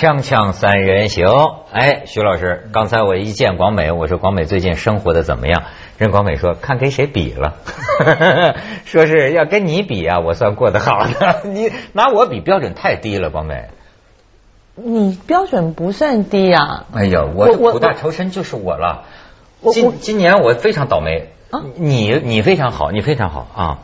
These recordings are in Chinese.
锵锵三人行，哎，徐老师，刚才我一见广美，我说广美最近生活的怎么样？任广美说看跟谁比了，说是要跟你比啊，我算过得好的，你拿我比标准太低了，广美。你标准不算低啊。哎呀，我的苦大仇深就是我了。今今年我非常倒霉啊，你你非常好，你非常好啊。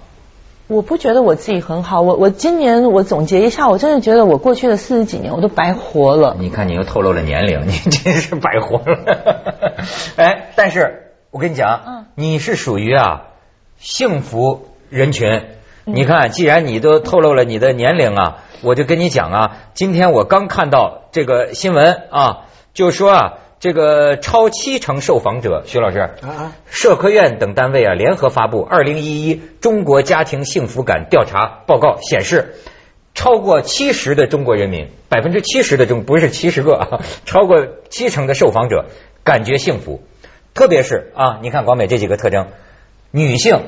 我不觉得我自己很好，我我今年我总结一下，我真的觉得我过去的四十几年我都白活了。你看，你又透露了年龄，你真是白活了。哎，但是我跟你讲，嗯，你是属于啊幸福人群。你看，既然你都透露了你的年龄啊，我就跟你讲啊，今天我刚看到这个新闻啊，就说啊。这个超七成受访者，徐老师，啊，社科院等单位啊联合发布《二零一一中国家庭幸福感调查报告》，显示超过七十的中国人民，百分之七十的中不是七十个啊，超过七成的受访者感觉幸福，特别是啊，你看广美这几个特征，女性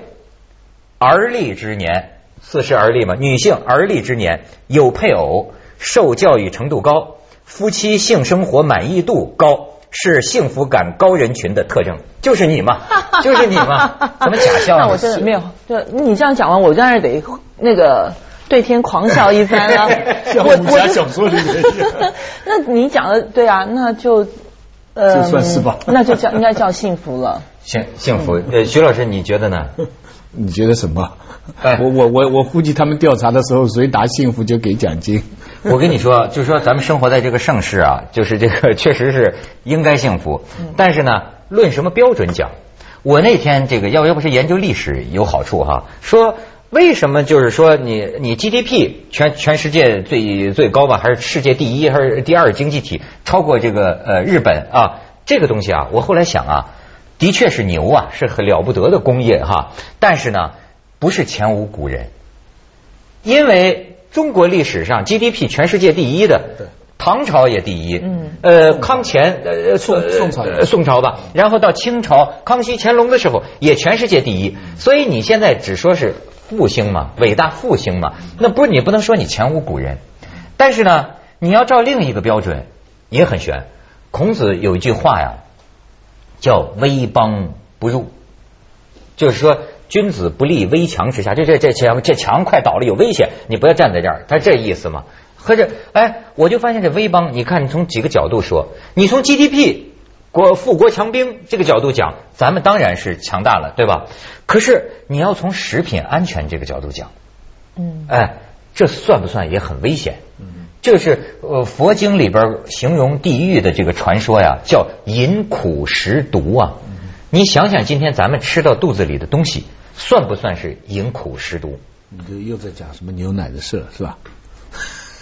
而立之年，四十而立嘛，女性而立之年有配偶，受教育程度高，夫妻性生活满意度高。是幸福感高人群的特征，就是你嘛，就是你嘛，怎么假笑？那我真的没有，就你这样讲完，我当然得那个对天狂笑一番 了。我武侠小说里面。那你讲的对啊，那就呃，就算是吧，那就叫应该叫幸福了。幸幸福，呃，徐老师你觉得呢？你觉得什么？我我我我估计他们调查的时候，谁答幸福就给奖金。我跟你说，就是说咱们生活在这个盛世啊，就是这个 确实是应该幸福。但是呢，论什么标准讲？我那天这个要要不是研究历史有好处哈，说为什么就是说你你 GDP 全全世界最最高吧，还是世界第一还是第二经济体，超过这个呃日本啊？这个东西啊，我后来想啊，的确是牛啊，是很了不得的工业哈。但是呢，不是前无古人，因为。中国历史上 GDP 全世界第一的，唐朝也第一，嗯，呃，康乾呃宋宋朝宋朝吧，然后到清朝康熙乾隆的时候也全世界第一，所以你现在只说是复兴嘛，伟大复兴嘛，那不是你不能说你前无古人，但是呢，你要照另一个标准也很悬。孔子有一句话呀，叫威邦不入，就是说。君子不立危墙之下，这这这墙这墙快倒了，有危险，你不要站在这儿，他这意思吗？合着，哎，我就发现这威邦，你看你从几个角度说，你从 GDP 国富国强兵这个角度讲，咱们当然是强大了，对吧？可是你要从食品安全这个角度讲，嗯，哎，这算不算也很危险？嗯，就是呃，佛经里边形容地狱的这个传说呀，叫饮苦食毒啊。你想想，今天咱们吃到肚子里的东西。算不算是饮苦食毒？你这又在讲什么牛奶的事是吧？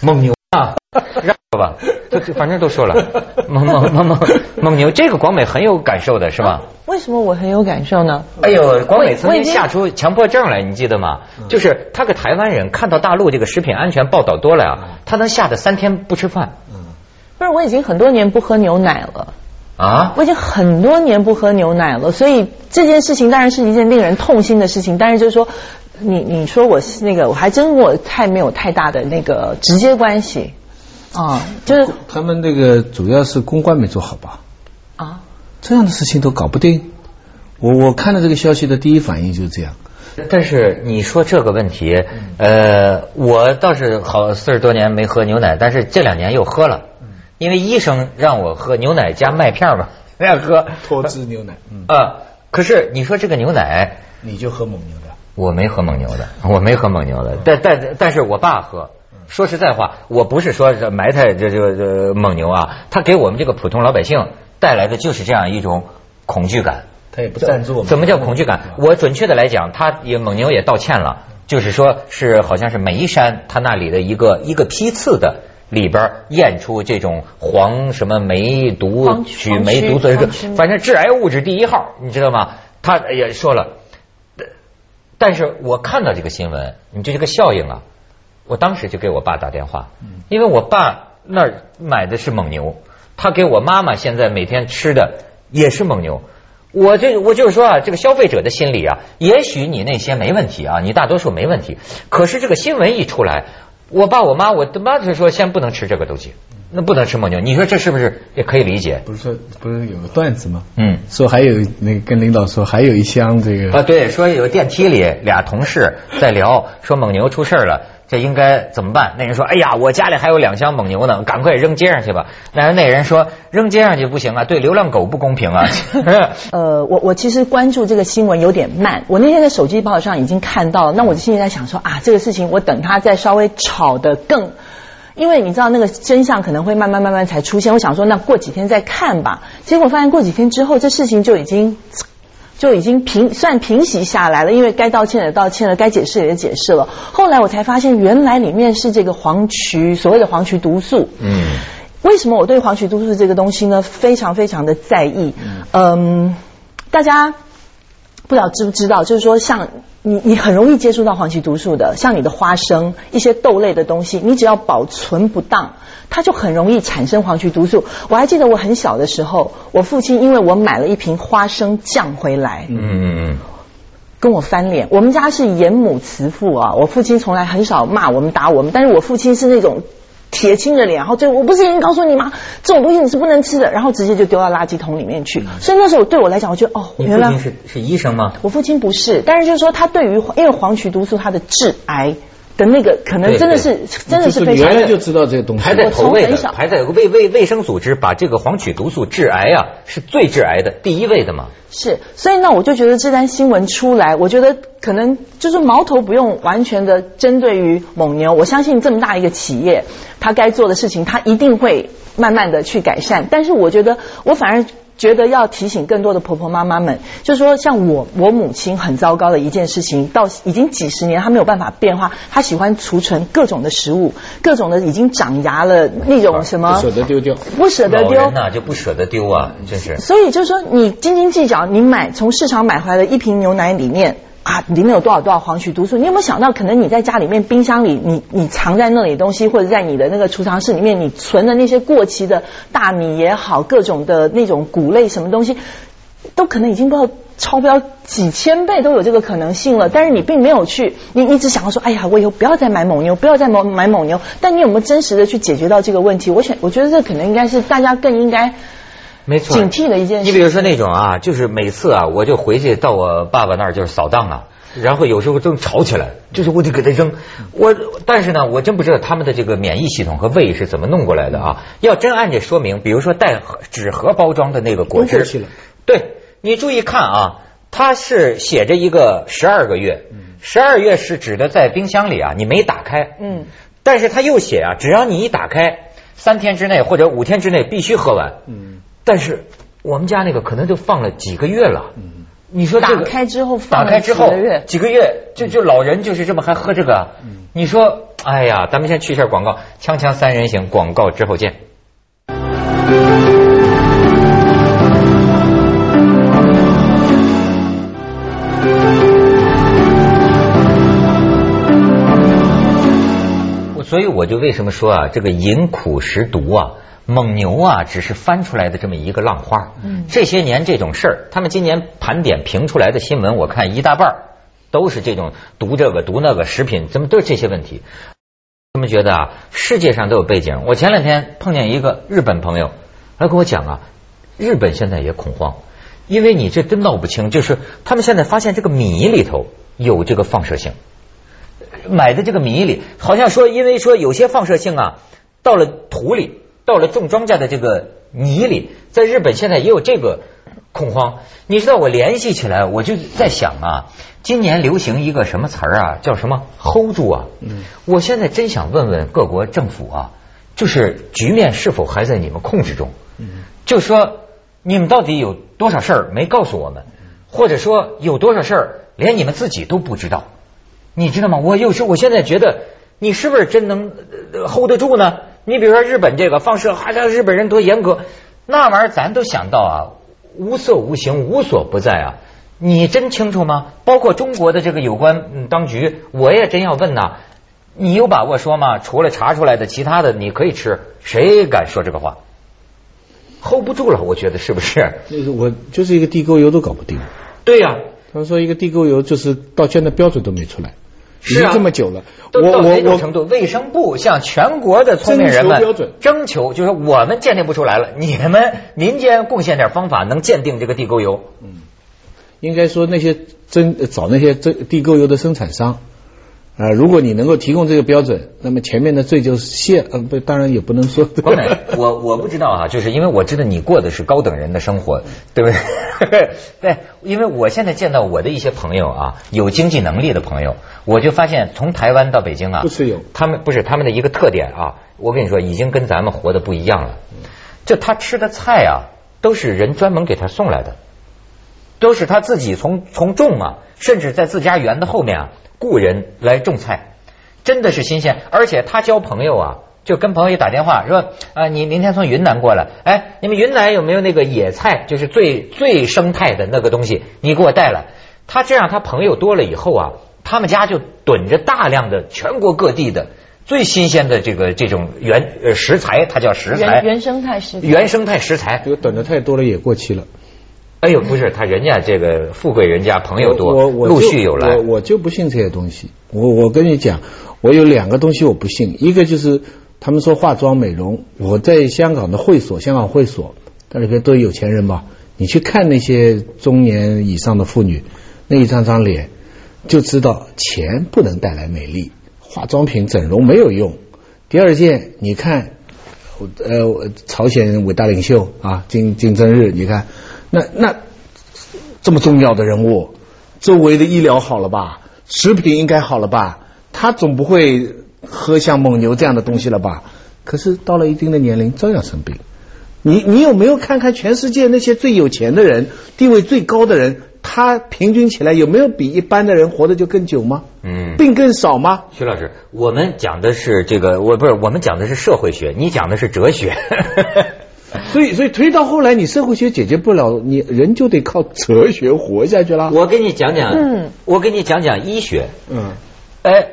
蒙牛啊，让吧，这反正都说了，蒙蒙蒙蒙蒙牛，这个广美很有感受的是吧？为什么我很有感受呢？哎呦，广美曾经吓出强迫症来，你记得吗？就是他个台湾人看到大陆这个食品安全报道多了呀，他能吓得三天不吃饭。嗯，不是，我已经很多年不喝牛奶了。啊！我已经很多年不喝牛奶了，所以这件事情当然是一件令人痛心的事情。但是就是说，你你说我是那个，我还真我太没有太大的那个直接关系啊。就是他们那个主要是公关没做好吧？啊，这样的事情都搞不定。我我看到这个消息的第一反应就是这样。但是你说这个问题，呃，我倒是好四十多年没喝牛奶，但是这两年又喝了。因为医生让我喝牛奶加麦片嘛，爱喝脱脂牛奶。啊，可是你说这个牛奶，你就喝蒙牛的？我没喝蒙牛的，我没喝蒙牛的。但但但是我爸喝。说实在话，我不是说埋汰这这这蒙牛啊，他给我们这个普通老百姓带来的就是这样一种恐惧感。他也不赞助。怎么叫恐惧感？我准确的来讲，他也蒙牛也道歉了，就是说是好像是眉山他那里的一个一个批次的。里边验出这种黄什么梅毒、曲霉毒所以说反正致癌物质第一号，你知道吗？他也说了，但是我看到这个新闻，你这这个效应啊，我当时就给我爸打电话，因为我爸那儿买的是蒙牛，他给我妈妈现在每天吃的也是蒙牛，我这我就是说啊，这个消费者的心理啊，也许你那些没问题啊，你大多数没问题，可是这个新闻一出来。我爸我妈，我他妈就说先不能吃这个东西，那不能吃蒙牛。你说这是不是也可以理解？不是说不是有个段子吗？嗯，说还有那个跟领导说还有一箱这个啊，对，说有电梯里俩同事在聊，说蒙牛出事了。这应该怎么办？那人说：“哎呀，我家里还有两箱蒙牛呢，赶快扔街上去吧。”那那人说：“扔街上去不行啊，对流浪狗不公平啊。”呃，我我其实关注这个新闻有点慢，我那天在手机报上已经看到了，那我就心里在想说啊，这个事情我等它再稍微炒的更，因为你知道那个真相可能会慢慢慢慢才出现。我想说，那过几天再看吧。结果发现过几天之后，这事情就已经。就已经平算平息下来了，因为该道歉的道歉了，该解释也解释了。后来我才发现，原来里面是这个黄曲所谓的黄曲毒素。嗯，为什么我对黄曲毒素这个东西呢非常非常的在意？嗯，大家不知道知不知道？就是说，像你你很容易接触到黄曲毒素的，像你的花生一些豆类的东西，你只要保存不当。它就很容易产生黄曲毒素。我还记得我很小的时候，我父亲因为我买了一瓶花生酱回来，嗯嗯嗯，跟我翻脸。我们家是严母慈父啊，我父亲从来很少骂我们打我们，但是我父亲是那种铁青着脸，然后最后我不是已经告诉你吗？这种东西你是不能吃的，然后直接就丢到垃圾桶里面去。所以那时候对我来讲，我觉得哦，原来是是医生吗？我父亲不是，但是就是说他对于因为黄曲毒素它的致癌。的那个可能真的是真的是非常原来就知道这个东西排在头位的，排在卫卫卫生组织把这个黄曲毒素致癌啊是最致癌的第一位的嘛。是，所以呢，我就觉得这单新闻出来，我觉得可能就是矛头不用完全的针对于蒙牛，我相信这么大一个企业，他该做的事情，他一定会慢慢的去改善。但是我觉得，我反而。觉得要提醒更多的婆婆妈妈们，就是说，像我，我母亲很糟糕的一件事情，到已经几十年，她没有办法变化。她喜欢储存各种的食物，各种的已经长牙了那种什么，不舍得丢掉，不舍得丢，那就不舍得丢啊，真是。所以就是说，你斤斤计较，你买从市场买回来的一瓶牛奶里面。啊，里面有多少多少黄曲毒素？你有没有想到，可能你在家里面冰箱里，你你藏在那里东西，或者在你的那个储藏室里面，你存的那些过期的大米也好，各种的那种谷类什么东西，都可能已经不知道超标几千倍都有这个可能性了。但是你并没有去，你一直想要说，哎呀，我以后不要再买蒙牛，不要再买买蒙牛。但你有没有真实的去解决到这个问题？我想，我觉得这可能应该是大家更应该。没错，警惕的一件事。你比如说那种啊，就是每次啊，我就回去到我爸爸那儿就是扫荡啊，然后有时候正吵起来，就是我得给他扔。我但是呢，我真不知道他们的这个免疫系统和胃是怎么弄过来的啊。要真按这说明，比如说带纸盒包装的那个果汁，对，你注意看啊，它是写着一个十二个月，十二月是指的在冰箱里啊，你没打开，嗯，但是他又写啊，只要你一打开。三天之内或者五天之内必须喝完。嗯，但是我们家那个可能就放了几个月了。嗯，你说这个打开之后，打开之后几个月，就就老人就是这么还喝这个。嗯，你说，哎呀，咱们先去一下广告，锵锵三人行，广告之后见。所以我就为什么说啊，这个饮苦食毒啊，蒙牛啊，只是翻出来的这么一个浪花。嗯，这些年这种事儿，他们今年盘点评出来的新闻，我看一大半都是这种毒这个毒那个食品，怎么都是这些问题？他们觉得啊，世界上都有背景。我前两天碰见一个日本朋友，他跟我讲啊，日本现在也恐慌，因为你这真闹不清，就是他们现在发现这个米里头有这个放射性。买的这个米里，好像说，因为说有些放射性啊，到了土里，到了种庄稼的这个泥里，在日本现在也有这个恐慌。你知道，我联系起来，我就在想啊，今年流行一个什么词儿啊，叫什么 “hold 住”啊。嗯。我现在真想问问各国政府啊，就是局面是否还在你们控制中？嗯。就说你们到底有多少事儿没告诉我们，或者说有多少事儿连你们自己都不知道？你知道吗？我有时我现在觉得，你是不是真能 hold 得住呢？你比如说日本这个放射，好像日本人多严格，那玩意儿咱都想到啊，无色无形，无所不在啊。你真清楚吗？包括中国的这个有关嗯当局，我也真要问呐。你有把握说吗？除了查出来的，其他的你可以吃，谁敢说这个话？hold 不住了，我觉得是不是？就是我就是一个地沟油都搞不定。对呀，他说一个地沟油就是到现在标准都没出来。已经这么久了。我到哪种程度？卫生部向全国的聪明人们征求，就是我们鉴定不出来了，你们民间贡献点方法，能鉴定这个地沟油。嗯，应该说那些真找那些真地沟油的生产商。啊，如果你能够提供这个标准，那么前面的罪就卸。嗯，不，当然也不能说。我我不知道啊，就是因为我知道你过的是高等人的生活，对不对？对，因为我现在见到我的一些朋友啊，有经济能力的朋友，我就发现从台湾到北京啊，他们不是他们的一个特点啊。我跟你说，已经跟咱们活的不一样了。就他吃的菜啊，都是人专门给他送来的，都是他自己从从种啊，甚至在自家园的后面啊。雇人来种菜，真的是新鲜，而且他交朋友啊，就跟朋友打电话说啊，你明天从云南过来，哎，你们云南有没有那个野菜，就是最最生态的那个东西，你给我带来。他这样，他朋友多了以后啊，他们家就囤着大量的全国各地的最新鲜的这个这种原呃食材，它叫食材，原生态食材。原生态食材，这个囤的太多了，也过期了。哎呦，不是他，人家这个富贵人家朋友多，陆续有来。我我就不信这些东西。我我跟你讲，我有两个东西我不信，一个就是他们说化妆美容。我在香港的会所，香港会所，那里边都有钱人嘛？你去看那些中年以上的妇女，那一张张脸，就知道钱不能带来美丽，化妆品、整容没有用。第二件，你看，呃，朝鲜伟大领袖啊，金金正日，你看。那那这么重要的人物，周围的医疗好了吧？食品应该好了吧？他总不会喝像蒙牛这样的东西了吧？可是到了一定的年龄，照样生病。你你有没有看看全世界那些最有钱的人、地位最高的人，他平均起来有没有比一般的人活得就更久吗？嗯，病更少吗？徐老师，我们讲的是这个，我不是我们讲的是社会学，你讲的是哲学。所以，所以推到后来，你社会学解决不了，你人就得靠哲学活下去了。我给你讲讲，嗯，我给你讲讲医学，嗯，哎，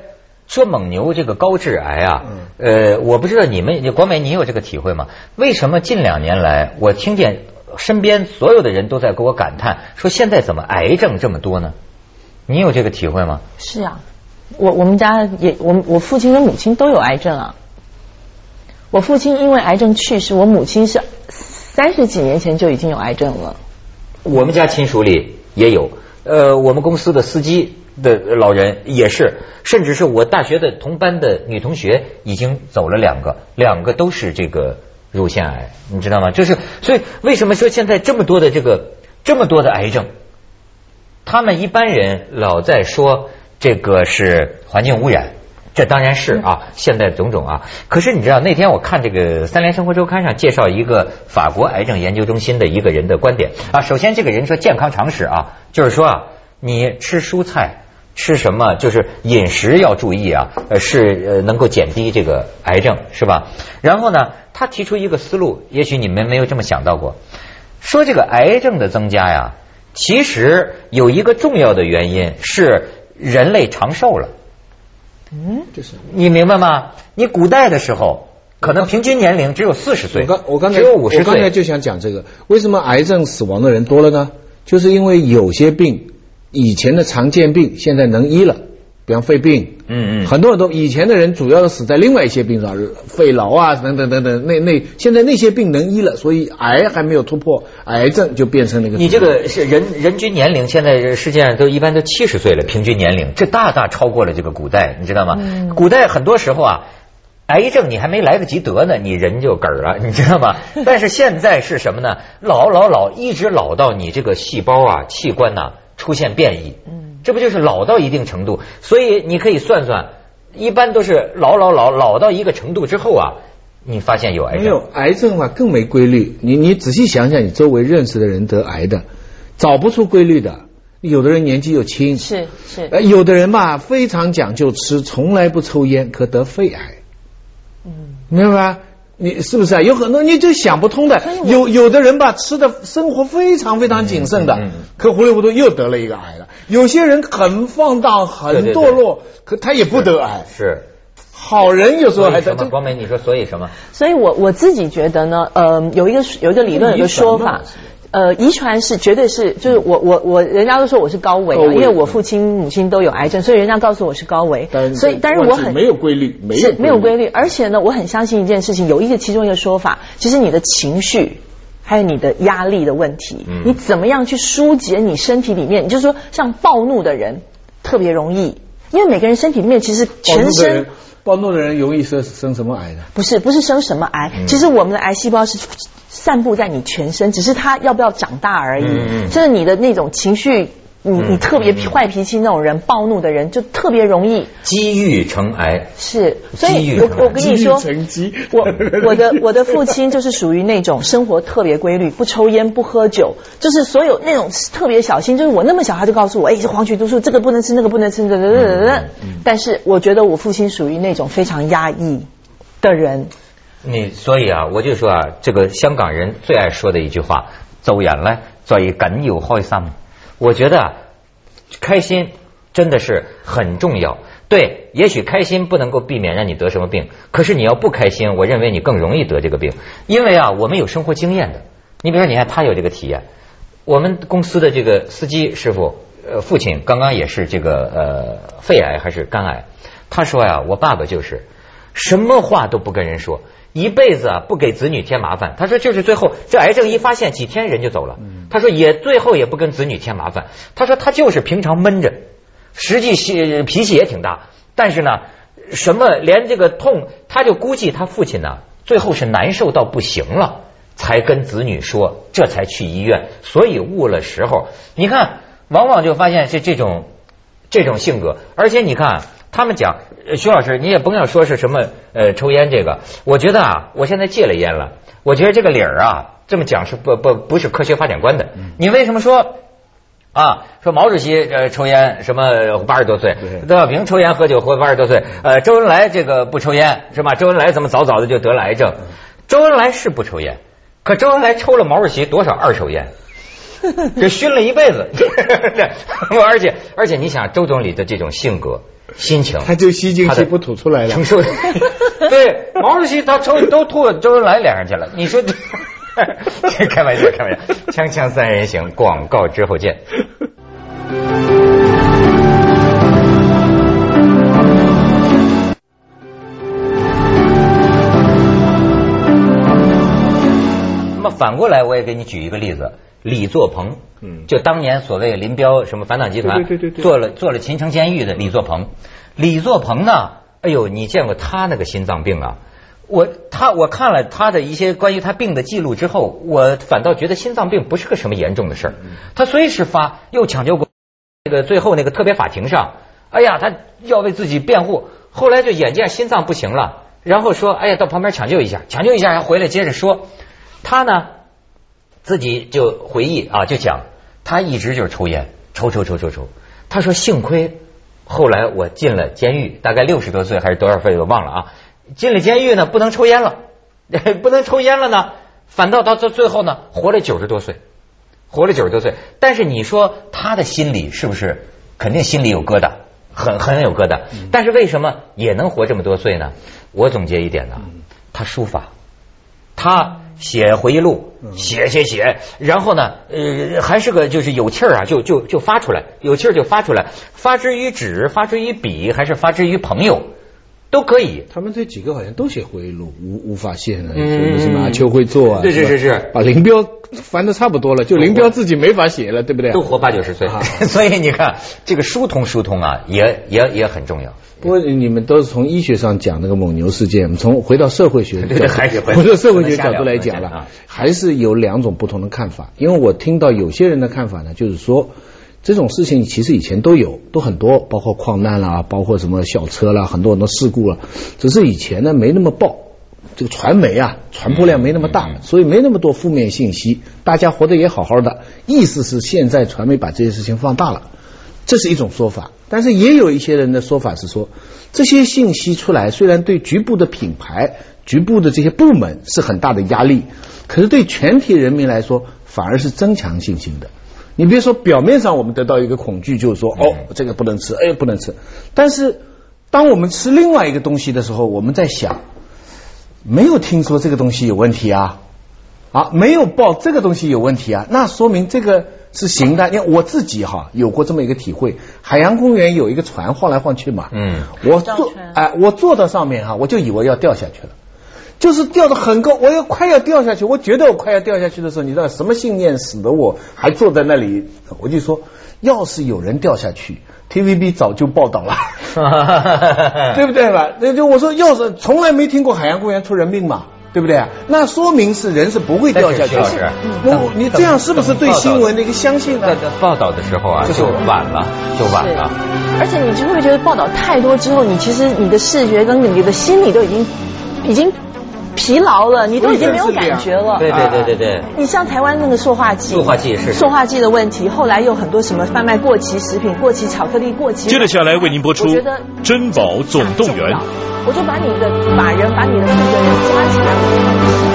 说蒙牛这个高致癌啊，呃，我不知道你们国美，你有这个体会吗？为什么近两年来，我听见身边所有的人都在给我感叹，说现在怎么癌症这么多呢？你有这个体会吗？是啊，我我们家也，我我父亲跟母亲都有癌症啊。我父亲因为癌症去世，我母亲是三十几年前就已经有癌症了。我们家亲属里也有，呃，我们公司的司机的老人也是，甚至是我大学的同班的女同学已经走了两个，两个都是这个乳腺癌，你知道吗？就是所以为什么说现在这么多的这个这么多的癌症，他们一般人老在说这个是环境污染。这当然是啊，现在种种啊。可是你知道那天我看这个《三联生活周刊》上介绍一个法国癌症研究中心的一个人的观点啊。首先，这个人说健康常识啊，就是说啊，你吃蔬菜吃什么，就是饮食要注意啊，呃，是呃能够减低这个癌症是吧？然后呢，他提出一个思路，也许你们没有这么想到过，说这个癌症的增加呀，其实有一个重要的原因是人类长寿了。嗯，就是你明白吗？你古代的时候，可能平均年龄只有四十岁。我刚我刚才只有五十岁，我刚才就想讲这个，为什么癌症死亡的人多了呢？就是因为有些病以前的常见病现在能医了。比方肺病，嗯嗯，很多人都以前的人主要是死在另外一些病上，肺痨啊等等等等，那那现在那些病能医了，所以癌还没有突破，癌症就变成那个。你这个是人人均年龄，现在世界上都一般都七十岁了，平均年龄，这大大超过了这个古代，你知道吗？古代很多时候啊，癌症你还没来得及得呢，你人就嗝了，你知道吗？但是现在是什么呢？老老老一直老到你这个细胞啊器官呐出现变异。嗯这不就是老到一定程度？所以你可以算算，一般都是老老老老到一个程度之后啊，你发现有癌症。没有癌症的话更没规律。你你仔细想想，你周围认识的人得癌的，找不出规律的。有的人年纪又轻，是是。呃，有的人嘛非常讲究吃，从来不抽烟，可得肺癌。嗯，明白吗？你是不是啊？有很多你就想不通的。有有的人吧，吃的生活非常非常谨慎的，可糊里糊涂又得了一个癌了。有些人很放荡，很堕落，可他也不得癌。是好人有时候还得。光美，你说所以什么？所以我我自己觉得呢，呃，有一个有一个理论有个说法。呃，遗传是绝对是，就是我我我，人家都说我是高危，因为我父亲母亲都有癌症，所以人家告诉我是高危。所以，但是我很没有规律，没有没有规律，而且呢，我很相信一件事情，有一个其中一个说法，其实你的情绪还有你的压力的问题，你怎么样去疏解你身体里面？就是说，像暴怒的人特别容易，因为每个人身体里面其实全身。暴怒的人容易生生什么癌呢？不是，不是生什么癌。其实我们的癌细胞是散布在你全身，只是它要不要长大而已。就是你的那种情绪。你你特别坏脾气那种人，暴怒的人就特别容易积郁成癌。是，所以我我跟你说，我我的我的父亲就是属于那种生活特别规律，不抽烟不喝酒，就是所有那种特别小心。就是我那么小，他就告诉我，哎，这黄曲毒素，这个不能吃，那个不能吃，等等等等。但是我觉得我父亲属于那种非常压抑的人。你所以啊，我就说啊，这个香港人最爱说的一句话，走远了，最紧要开心。我觉得开心真的是很重要。对，也许开心不能够避免让你得什么病，可是你要不开心，我认为你更容易得这个病。因为啊，我们有生活经验的。你比如说，你看他有这个体验。我们公司的这个司机师傅，呃，父亲刚刚也是这个呃肺癌还是肝癌。他说呀，我爸爸就是什么话都不跟人说。一辈子啊不给子女添麻烦，他说就是最后这癌症一发现几天人就走了，他说也最后也不跟子女添麻烦，他说他就是平常闷着，实际脾气也挺大，但是呢什么连这个痛他就估计他父亲呢最后是难受到不行了才跟子女说，这才去医院，所以误了时候。你看往往就发现是这种这种性格，而且你看。他们讲，徐老师，你也甭要说是什么呃抽烟这个，我觉得啊，我现在戒了烟了，我觉得这个理儿啊，这么讲是不不不是科学发展观的。你为什么说啊？说毛主席呃抽烟什么八十多岁，邓小平抽烟喝酒活八十多岁，呃周恩来这个不抽烟是吧？周恩来怎么早早的就得了癌症？周恩来是不抽烟，可周恩来抽了毛主席多少二手烟？这熏了一辈子，而且而且你想周总理的这种性格。心情，他就吸进去不吐出来了。承受。对，毛主席他抽都吐周恩来脸上去了。你说这，开玩笑，开玩笑。锵锵三人行，广告之后见。那么反过来，我也给你举一个例子。李作鹏，嗯，就当年所谓林彪什么反党集团，对对对，做了做了秦城监狱的李作鹏，李作鹏呢，哎呦，你见过他那个心脏病啊？我他我看了他的一些关于他病的记录之后，我反倒觉得心脏病不是个什么严重的事儿。他随时发，又抢救过那个最后那个特别法庭上，哎呀，他要为自己辩护，后来就眼见心脏不行了，然后说，哎呀，到旁边抢救一下，抢救一下，然后回来接着说，他呢。自己就回忆啊，就讲他一直就是抽烟，抽抽抽抽抽。他说幸亏后来我进了监狱，大概六十多岁还是多少岁我忘了啊。进了监狱呢，不能抽烟了，不能抽烟了呢，反倒到最最后呢，活了九十多岁，活了九十多岁。但是你说他的心里是不是肯定心里有疙瘩，很很有疙瘩？但是为什么也能活这么多岁呢？我总结一点呢，他书法，他。写回忆录，写写写，然后呢，呃，还是个就是有气儿啊，就就就发出来，有气儿就发出来，发之于纸，发之于笔，还是发之于朋友，都可以。他们这几个好像都写回忆录，无无法写的，什么秋会做啊，对是是是，把林彪翻的差不多了，就林彪自己没法写了，对不对？都活八九十岁，所以你看这个疏通疏通啊，也也也很重要。不过你们都是从医学上讲那个蒙牛事件，我们从回到社会学，还是回到社会学角度来讲了，还是有两种不同的看法。因为我听到有些人的看法呢，就是说这种事情其实以前都有，都很多，包括矿难啦，包括什么小车啦，很多很多事故了，只是以前呢没那么爆，这个传媒啊传播量没那么大，所以没那么多负面信息，大家活得也好好的。意思是现在传媒把这些事情放大了。这是一种说法，但是也有一些人的说法是说，这些信息出来虽然对局部的品牌、局部的这些部门是很大的压力，可是对全体人民来说反而是增强信心的。你别说表面上我们得到一个恐惧，就是说哦这个不能吃，哎不能吃，但是当我们吃另外一个东西的时候，我们在想，没有听说这个东西有问题啊。啊，没有报这个东西有问题啊，那说明这个是行的。因为我自己哈有过这么一个体会，海洋公园有一个船晃来晃去嘛，嗯，我坐哎，我坐到上面哈，我就以为要掉下去了，就是掉的很高，我要快要掉下去，我觉得我快要掉下去的时候，你知道什么信念使得我还坐在那里？我就说，要是有人掉下去，TVB 早就报道了，对不对吧？那就我说，要是从来没听过海洋公园出人命嘛。对不对啊？那说明是人是不会掉下去。是，我你这样是不是对新闻的一个相信呢？报道的时候啊，就晚了，就晚了。而且你会不会觉得报道太多之后，你其实你的视觉跟你的心理都已经已经疲劳了，你都已经没有感觉了。对对对对对。你像台湾那个塑化剂，塑化剂是塑化剂的问题，后来又很多什么贩卖过期食品、过期巧克力、过期。接着下来为您播出《珍宝总动员》。我就把你的法人把你的负责人加起来。